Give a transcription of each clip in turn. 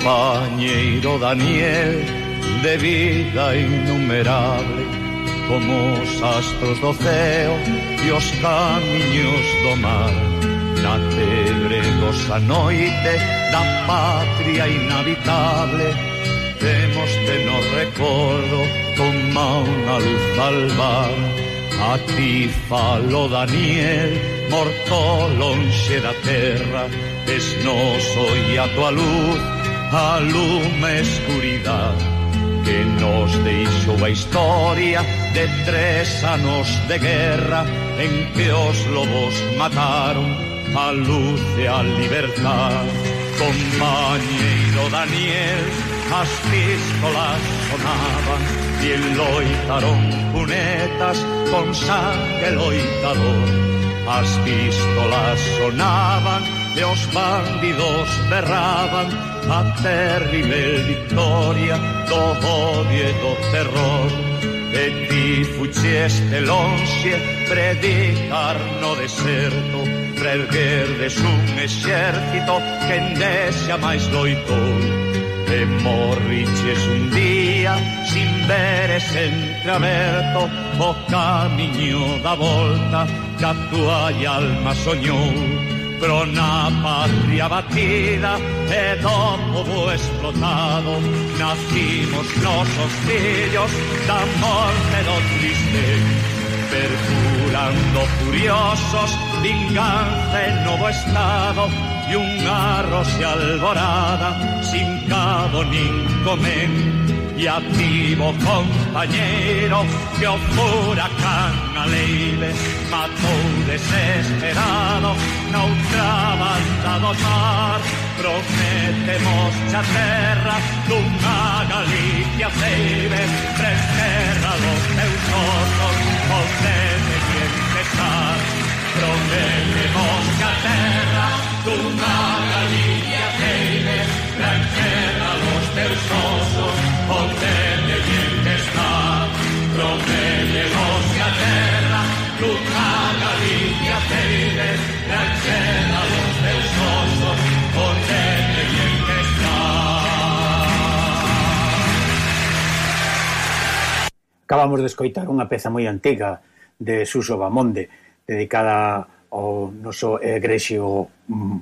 compañeiro Daniel de vida innumerable como os astros do ceo e os camiños do mar. Na tebregosa noite da patria inhabitable temos te no recordo como unha luz albar a ti falo Daniel morto lonxe da terra es noso e a tua luz a lume escuridad que nos deixou a historia de tres anos de guerra en que os lobos mataron a luz e a libertad. Compañeiro Daniel, as pistolas sonaban e loitaron cunetas con sangre loitador. As pistolas sonaban e os bandidos berraban a terrible victoria do odio e do terror. E ti fucheste lonxe predicar no deserto Prerguerdes un exército que endexa máis loitou E morriches un día sin veres entreaberto O camiño da volta que a tua alma soñou Grona patria batida, pedópobo explotado, nacimos los hostillos de amor pero triste, perjurando furiosos, venganza en nuevo estado, y un arroz y alborada, sin cabo ni comen y activo compañero que o furacán a leive matou desesperado naufrabando do mar. Prometemos a terra dunha Galicia ceibe preserra los teus hornos pontete bien pesar. Prometemos a terra dunha Galicia ceibe preserra los teus hornos Potere tempestà, promette vostra terra, lucana limpia fede, la cena osos Onde sosso, potere está Acabamos de escoitar unha peza moi antiga de Suso Bamonde, dedicada ao noso egrexio mm,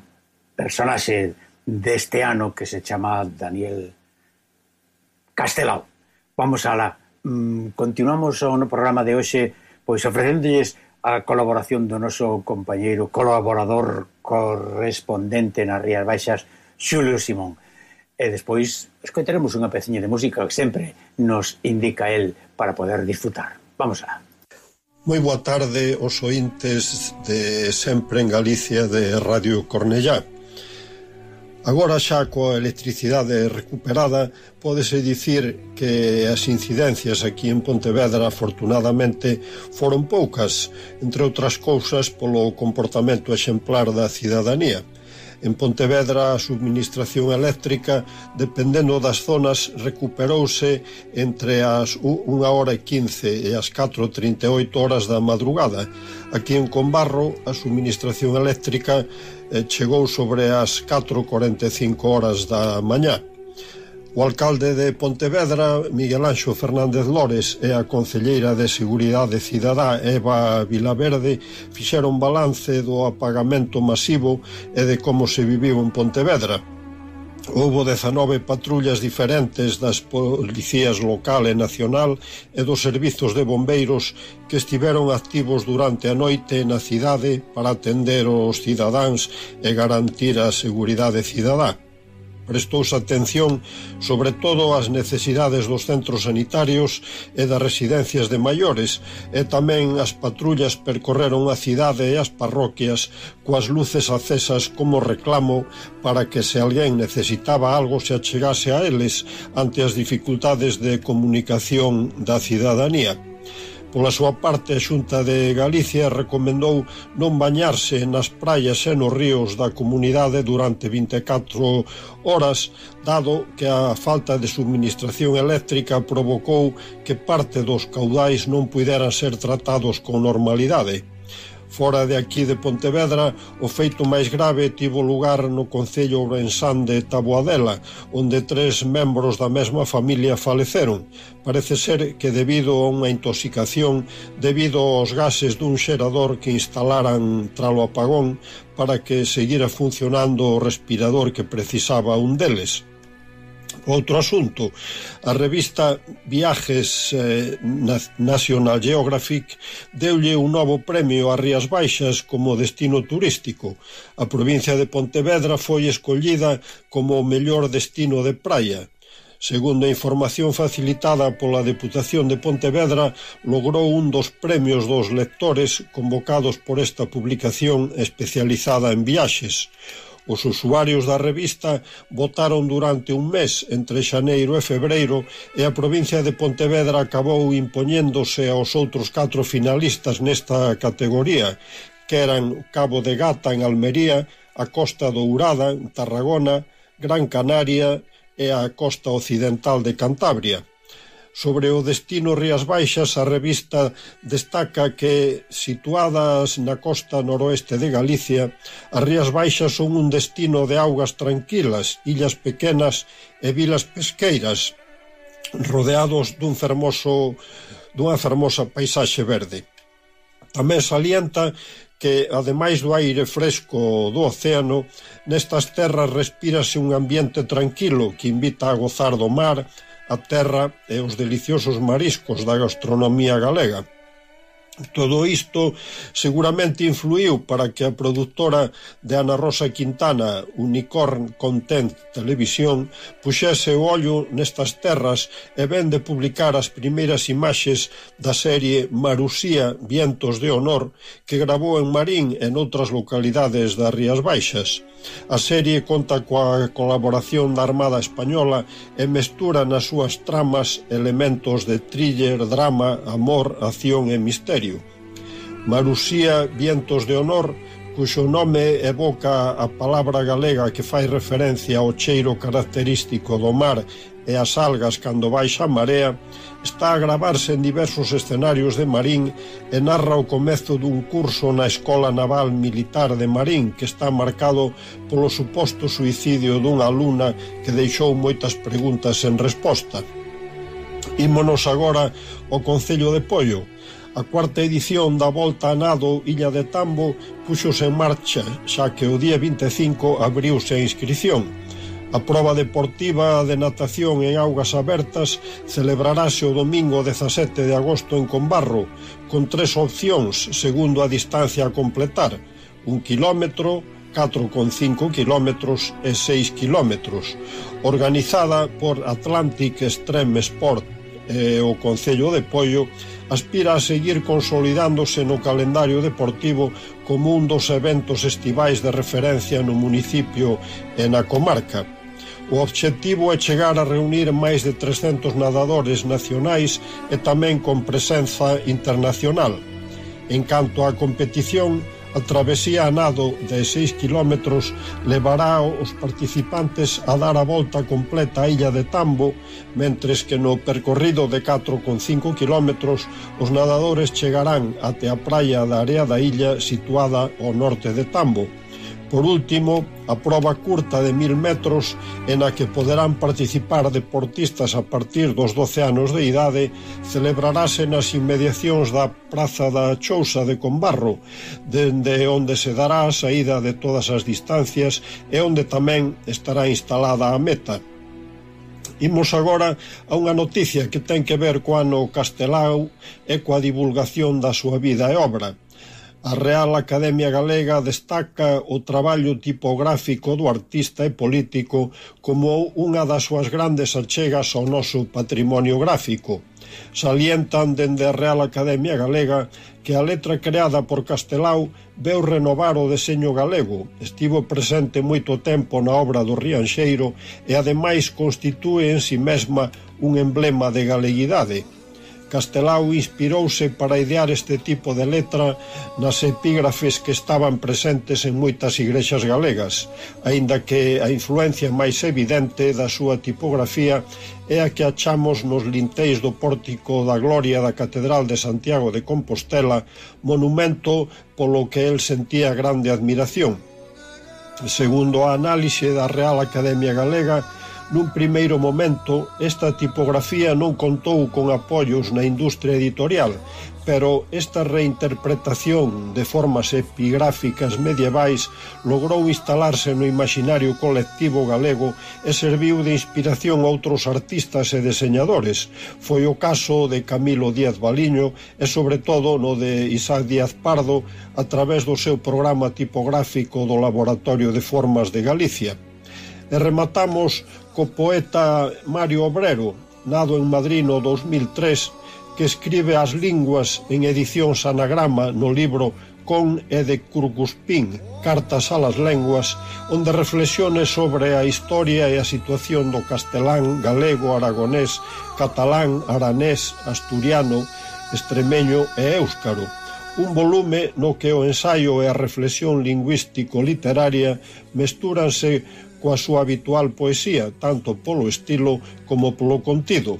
personaxe deste ano que se chama Daniel Castelao. Vamos alá. Mm, continuamos o no programa de hoxe pois ofrecéndolles a colaboración do noso compañeiro colaborador correspondente nas Rías Baixas, Xulio Simón. E despois escoitaremos unha peciña de música que sempre nos indica el para poder disfrutar. Vamos alá. Moi boa tarde os ointes de sempre en Galicia de Radio Cornellá. Agora xa coa electricidade recuperada, pódese dicir que as incidencias aquí en Pontevedra afortunadamente foron poucas, entre outras cousas polo comportamento exemplar da cidadanía. En Pontevedra a subministración eléctrica, dependendo das zonas, recuperouse entre as 1 hora e 15 e as 4.38 horas da madrugada. Aquí en Combarro a subministración eléctrica eh, chegou sobre as 4.45 horas da mañá. O alcalde de Pontevedra, Miguel Anxo Fernández Lores, e a concelleira de Seguridade Cidadá, Eva Vilaverde, fixeron balance do apagamento masivo e de como se viviu en Pontevedra. Houbo 19 patrullas diferentes das policías local e nacional e dos servizos de bombeiros que estiveron activos durante a noite na cidade para atender os cidadáns e garantir a seguridade cidadá. Prestouse atención sobre todo ás necesidades dos centros sanitarios e das residencias de maiores e tamén as patrullas percorreron a cidade e as parroquias coas luces acesas como reclamo para que se alguén necesitaba algo se achegase a eles ante as dificultades de comunicación da cidadanía. Pola súa parte, a Xunta de Galicia recomendou non bañarse nas praias e nos ríos da comunidade durante 24 horas, dado que a falta de subministración eléctrica provocou que parte dos caudais non puderan ser tratados con normalidade. Fora de aquí de Pontevedra, o feito máis grave tivo lugar no Concello Ourensán de Taboadela, onde tres membros da mesma familia faleceron. Parece ser que debido a unha intoxicación debido aos gases dun xerador que instalaran tralo apagón para que seguira funcionando o respirador que precisaba un deles. Outro asunto, a revista Viajes eh, National Geographic deulle un novo premio a Rías Baixas como destino turístico. A provincia de Pontevedra foi escollida como o mellor destino de praia. Segundo a información facilitada pola Deputación de Pontevedra, logrou un dos premios dos lectores convocados por esta publicación especializada en viaxes. Os usuarios da revista votaron durante un mes entre xaneiro e febreiro e a provincia de Pontevedra acabou impoñéndose aos outros catro finalistas nesta categoría, que eran Cabo de Gata en Almería, a Costa Dourada en Tarragona, Gran Canaria e a Costa Occidental de Cantabria. Sobre o destino Rías Baixas, a revista destaca que, situadas na costa noroeste de Galicia, as Rías Baixas son un destino de augas tranquilas, illas pequenas e vilas pesqueiras, rodeados dun fermoso, dunha fermosa paisaxe verde. Tamén salienta que, ademais do aire fresco do océano, nestas terras respírase un ambiente tranquilo que invita a gozar do mar a terra e os deliciosos mariscos da gastronomía galega. Todo isto seguramente influiu para que a produtora de Ana Rosa Quintana, Unicorn Content Televisión, puxese o ollo nestas terras e ven de publicar as primeiras imaxes da serie Marusía Vientos de Honor que gravou en Marín e noutras localidades das Rías Baixas. A serie conta coa colaboración da Armada Española e mestura nas súas tramas elementos de thriller, drama, amor, acción e misterio Sirio. Marusía Vientos de Honor, cuxo nome evoca a palabra galega que fai referencia ao cheiro característico do mar e as algas cando baixa a marea, está a gravarse en diversos escenarios de Marín e narra o comezo dun curso na Escola Naval Militar de Marín que está marcado polo suposto suicidio dunha aluna que deixou moitas preguntas sen resposta. Ímonos agora ao Concello de Pollo, A cuarta edición da Volta a Nado Illa de Tambo puxose en marcha, xa que o día 25 abriuse a inscripción. A proba deportiva de natación en augas abertas celebrarase o domingo 17 de agosto en Combarro, con tres opcións segundo a distancia a completar, un kilómetro, 4,5 km e 6 km, organizada por Atlantic Extreme Sport e o Concello de Poio aspira a seguir consolidándose no calendario deportivo como un dos eventos estivais de referencia no municipio e na comarca. O obxectivo é chegar a reunir máis de 300 nadadores nacionais e tamén con presenza internacional. En canto á competición, A travesía a nado de 6 kilómetros levará os participantes a dar a volta completa a illa de Tambo, mentres que no percorrido de 4,5 kilómetros os nadadores chegarán até a praia da área da Illa situada ao norte de Tambo. Por último, a proba curta de 1000 metros en a que poderán participar deportistas a partir dos 12 anos de idade celebrarase nas inmediacións da Praza da Chousa de Combarro, dende onde se dará a saída de todas as distancias e onde tamén estará instalada a meta. Imos agora a unha noticia que ten que ver co ano castelao e coa divulgación da súa vida e obra. A Real Academia Galega destaca o traballo tipográfico do artista e político como unha das súas grandes achegas ao noso patrimonio gráfico. Salientan dende a Real Academia Galega que a letra creada por Castelao veu renovar o deseño galego, estivo presente moito tempo na obra do Rianxeiro e ademais constitúe en si mesma un emblema de galeguidade Castelao inspirouse para idear este tipo de letra nas epígrafes que estaban presentes en moitas igrexas galegas, aínda que a influencia máis evidente da súa tipografía é a que achamos nos linteis do pórtico da Gloria da Catedral de Santiago de Compostela, monumento polo que el sentía grande admiración. Segundo a análise da Real Academia Galega, Nun primeiro momento, esta tipografía non contou con apoios na industria editorial, pero esta reinterpretación de formas epigráficas medievais logrou instalarse no imaginario colectivo galego e serviu de inspiración a outros artistas e deseñadores. Foi o caso de Camilo Díaz Baliño e, sobre todo, no de Isaac Díaz Pardo a través do seu programa tipográfico do Laboratorio de Formas de Galicia e rematamos co poeta Mario Obrero, nado en Madrid no 2003, que escribe as linguas en edicións anagrama no libro Con e de Curcuspín, Cartas a las Lenguas, onde reflexione sobre a historia e a situación do castelán, galego, aragonés, catalán, aranés, asturiano, estremeño e éuscaro. Un volume no que o ensaio e a reflexión lingüístico-literaria mestúranse coa súa habitual poesía, tanto polo estilo como polo contido.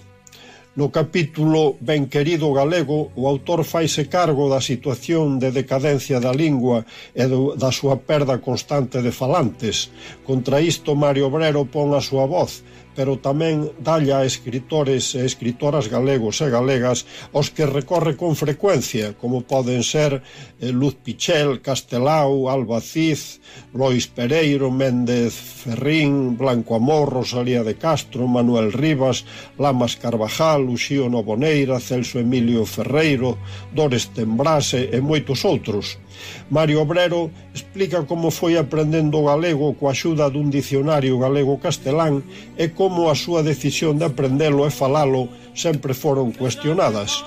No capítulo Ben querido galego, o autor faise cargo da situación de decadencia da lingua e do, da súa perda constante de falantes. Contra isto, Mario Obrero pon a súa voz, pero tamén dalla a escritores e escritoras galegos e galegas aos que recorre con frecuencia, como poden ser eh, Luz Pichel, Castelao, Alba Cid, Lois Pereiro, Méndez Ferrín, Blanco Amor, Rosalía de Castro, Manuel Rivas, Lamas Carvajal, Uxío Novoneira, Celso Emilio Ferreiro, Dores Tembrase e moitos outros. Mario Obrero explica como foi aprendendo o galego coa axuda dun dicionario galego-castelán e como a súa decisión de aprendelo e falalo sempre foron cuestionadas.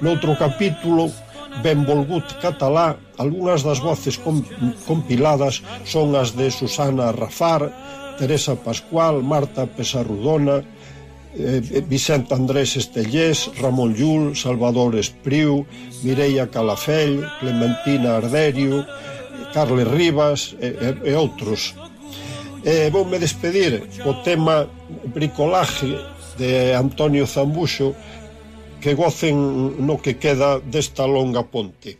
Noutro capítulo, Benvolgut catalá, algunhas das voces compiladas son as de Susana Rafar, Teresa Pascual, Marta Pesarrudona, eh, eh Vicente Andrés Estellés, Ramón Llull, Salvador Espriu, Mireia Calafell, Clementina Arderio, Carles Rivas e, e, e outros. E vou me despedir co tema bricolaje de Antonio Zambuxo que gocen no que queda desta longa ponte.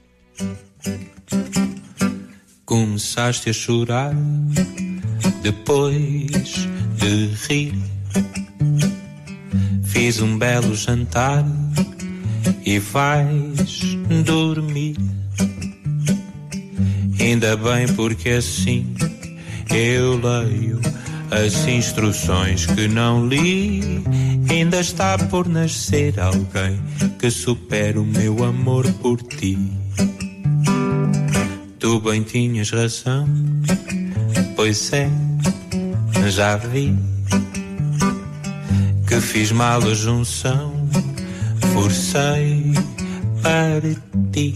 Começaste a chorar depois de rir Fiz um belo jantar e vais dormir. Ainda bem porque assim eu leio as instruções que não li. Ainda está por nascer alguém que supere o meu amor por ti. Tu bem tinhas razão, pois é, já vi fiz mal a junção, forcei para ti.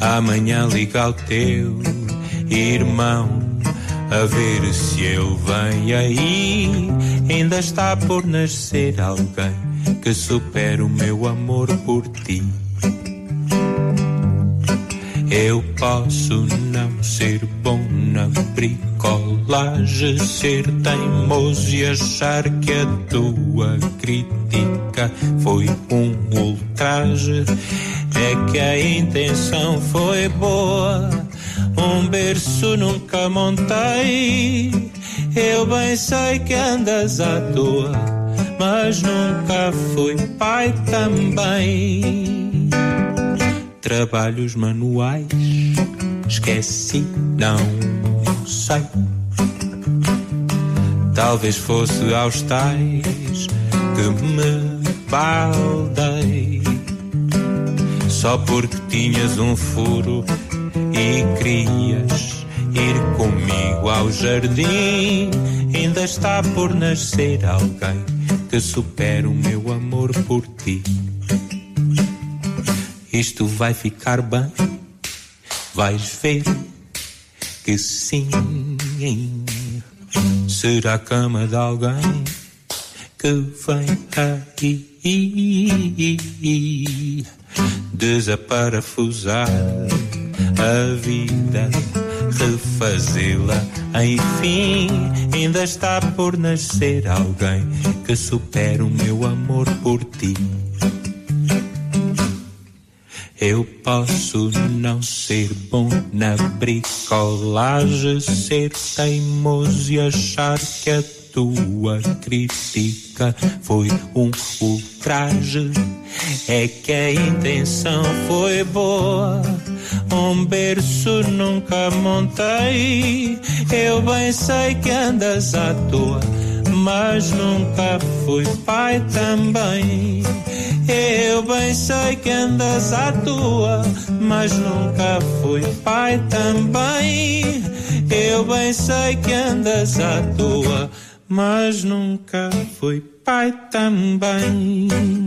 Amanhã liga ao teu irmão a ver se eu venho aí. Ainda está por nascer alguém que supere o meu amor por ti. Eu posso não ser bom na bricolagem, ser teimoso e achar que a tua crítica foi um ultraje. É que a intenção foi boa, um berço nunca montei. Eu bem sei que andas à toa, mas nunca fui pai também trabalhos manuais. Esqueci, não sei. Talvez fosse aos tais que me baldei. Só porque tinhas um furo e querias ir comigo ao jardim. Ainda está por nascer alguém que supere o meu amor por ti. Isto vai ficar bem, vais ver que sim. Será a cama de alguém que vem aí desaparafusar a vida, refazê-la, enfim, ainda está por nascer alguém que supere o meu amor por ti. Eu posso não ser bom na bricolagem, ser teimoso e achar que a tua crítica foi um ultraje. É que a intenção foi boa, um berço nunca montei. Eu bem sei que andas à toa, mas nunca fui pai também. Eu bem sei que andas à tua, mas nunca fui pai também. Eu bem sei que andas à tua, mas nunca fui pai também.